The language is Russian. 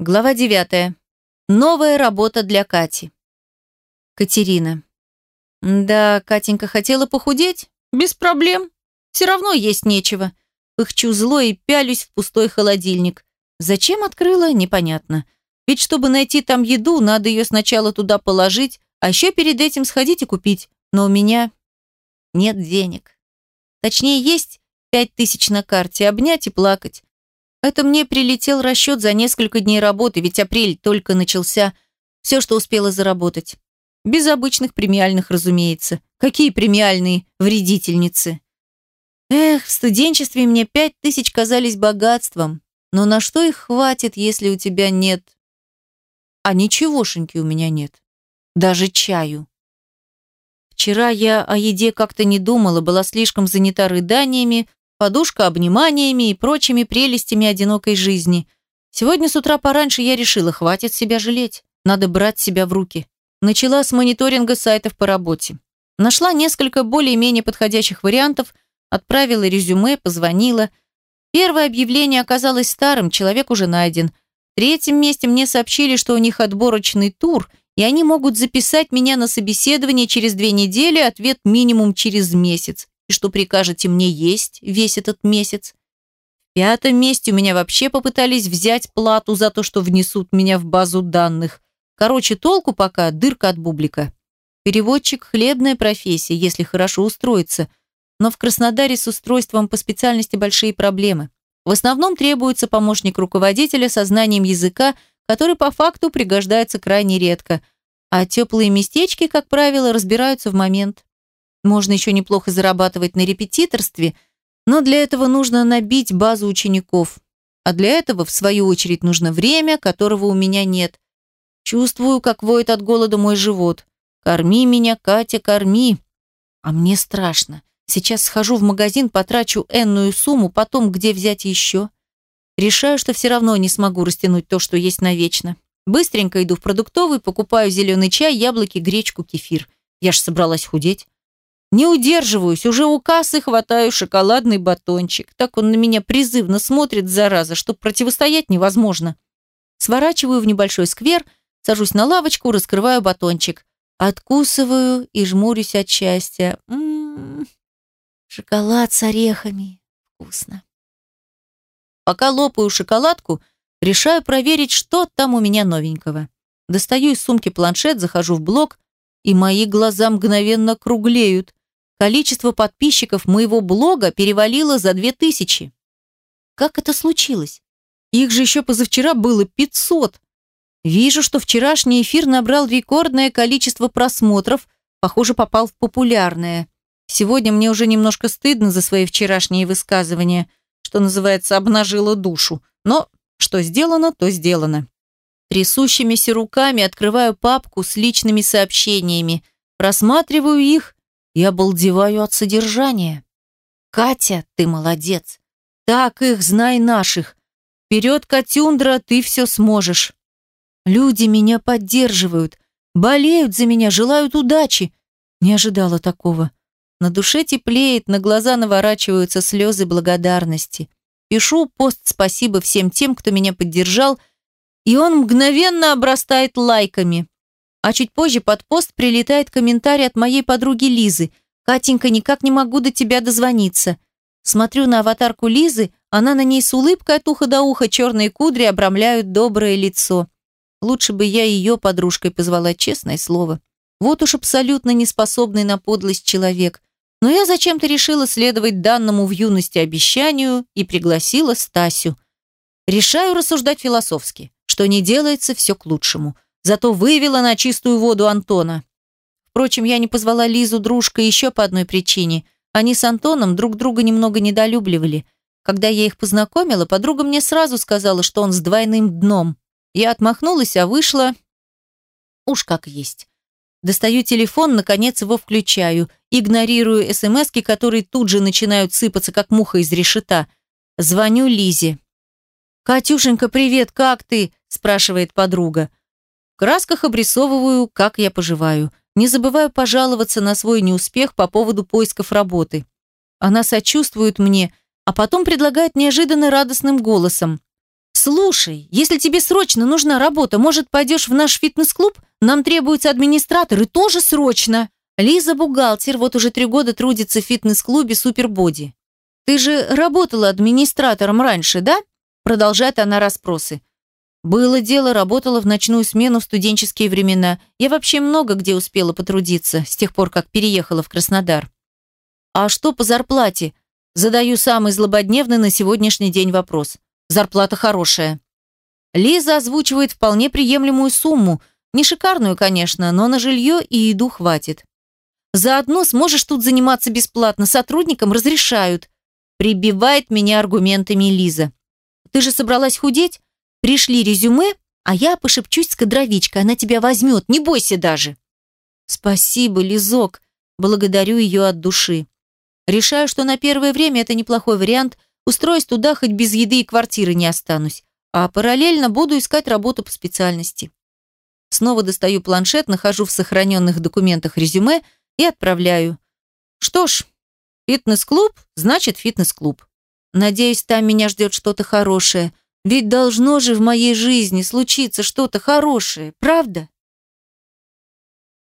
Глава 9. Новая работа для Кати. Катерина. Да, Катенька хотела похудеть? Без проблем. Все равно есть нечего. Пыхчу зло и пялюсь в пустой холодильник. Зачем открыла, непонятно. Ведь чтобы найти там еду, надо ее сначала туда положить, а еще перед этим сходить и купить. Но у меня нет денег. Точнее, есть пять тысяч на карте, обнять и плакать. Это мне прилетел расчет за несколько дней работы, ведь апрель только начался. Все, что успела заработать. Без обычных премиальных, разумеется. Какие премиальные вредительницы? Эх, в студенчестве мне пять тысяч казались богатством. Но на что их хватит, если у тебя нет... А ничегошеньки у меня нет. Даже чаю. Вчера я о еде как-то не думала, была слишком занята рыданиями, подушка обниманиями и прочими прелестями одинокой жизни. Сегодня с утра пораньше я решила, хватит себя жалеть, надо брать себя в руки. Начала с мониторинга сайтов по работе. Нашла несколько более-менее подходящих вариантов, отправила резюме, позвонила. Первое объявление оказалось старым, человек уже найден. В третьем месте мне сообщили, что у них отборочный тур, и они могут записать меня на собеседование через две недели, ответ минимум через месяц и что прикажете мне есть весь этот месяц. В пятом месте у меня вообще попытались взять плату за то, что внесут меня в базу данных. Короче, толку пока дырка от бублика. Переводчик – хлебная профессия, если хорошо устроиться. Но в Краснодаре с устройством по специальности большие проблемы. В основном требуется помощник руководителя со знанием языка, который по факту пригождается крайне редко, а теплые местечки, как правило, разбираются в момент. Можно еще неплохо зарабатывать на репетиторстве, но для этого нужно набить базу учеников. А для этого, в свою очередь, нужно время, которого у меня нет. Чувствую, как воет от голода мой живот. Корми меня, Катя, корми. А мне страшно. Сейчас схожу в магазин, потрачу энную сумму, потом где взять еще? Решаю, что все равно не смогу растянуть то, что есть навечно. Быстренько иду в продуктовый, покупаю зеленый чай, яблоки, гречку, кефир. Я ж собралась худеть. Не удерживаюсь, уже у кассы хватаю шоколадный батончик. Так он на меня призывно смотрит, зараза, что противостоять невозможно. Сворачиваю в небольшой сквер, сажусь на лавочку, раскрываю батончик. Откусываю и жмурюсь от счастья. М -м -м. Шоколад с орехами. Вкусно. Пока лопаю шоколадку, решаю проверить, что там у меня новенького. Достаю из сумки планшет, захожу в блог, и мои глаза мгновенно круглеют. Количество подписчиков моего блога перевалило за две тысячи. Как это случилось? Их же еще позавчера было 500. Вижу, что вчерашний эфир набрал рекордное количество просмотров, похоже, попал в популярное. Сегодня мне уже немножко стыдно за свои вчерашние высказывания, что называется, обнажило душу. Но что сделано, то сделано. Трясущимися руками открываю папку с личными сообщениями, просматриваю их и обалдеваю от содержания. «Катя, ты молодец! Так их, знай наших! Вперед, Катюндра, ты все сможешь!» Люди меня поддерживают, болеют за меня, желают удачи. Не ожидала такого. На душе теплеет, на глаза наворачиваются слезы благодарности. Пишу пост спасибо всем тем, кто меня поддержал, и он мгновенно обрастает лайками. А чуть позже под пост прилетает комментарий от моей подруги Лизы. «Катенька, никак не могу до тебя дозвониться». Смотрю на аватарку Лизы, она на ней с улыбкой от уха до уха, черные кудри обрамляют доброе лицо. Лучше бы я ее подружкой позвала, честное слово. Вот уж абсолютно неспособный на подлость человек. Но я зачем-то решила следовать данному в юности обещанию и пригласила Стасю. Решаю рассуждать философски, что не делается все к лучшему зато вывела на чистую воду Антона. Впрочем, я не позвала Лизу дружкой еще по одной причине. Они с Антоном друг друга немного недолюбливали. Когда я их познакомила, подруга мне сразу сказала, что он с двойным дном. Я отмахнулась, а вышла... Уж как есть. Достаю телефон, наконец его включаю, игнорирую смски, которые тут же начинают сыпаться, как муха из решета. Звоню Лизе. «Катюшенька, привет, как ты?» – спрашивает подруга. В красках обрисовываю, как я поживаю. Не забываю пожаловаться на свой неуспех по поводу поисков работы. Она сочувствует мне, а потом предлагает неожиданно радостным голосом. Слушай, если тебе срочно нужна работа, может, пойдешь в наш фитнес-клуб? Нам требуется администратор, и тоже срочно. Лиза бухгалтер, вот уже три года трудится в фитнес-клубе Супербоди. Ты же работала администратором раньше, да? Продолжает она расспросы. Было дело, работала в ночную смену в студенческие времена. Я вообще много где успела потрудиться с тех пор, как переехала в Краснодар. А что по зарплате? Задаю самый злободневный на сегодняшний день вопрос. Зарплата хорошая. Лиза озвучивает вполне приемлемую сумму. Не шикарную, конечно, но на жилье и еду хватит. Заодно сможешь тут заниматься бесплатно, сотрудникам разрешают. Прибивает меня аргументами Лиза. Ты же собралась худеть? Пришли резюме, а я пошепчусь с кадровичкой, она тебя возьмет, не бойся даже. Спасибо, Лизок, благодарю ее от души. Решаю, что на первое время это неплохой вариант, устроюсь туда, хоть без еды и квартиры не останусь, а параллельно буду искать работу по специальности. Снова достаю планшет, нахожу в сохраненных документах резюме и отправляю. Что ж, фитнес-клуб значит фитнес-клуб. Надеюсь, там меня ждет что-то хорошее – ведь должно же в моей жизни случиться что-то хорошее, правда?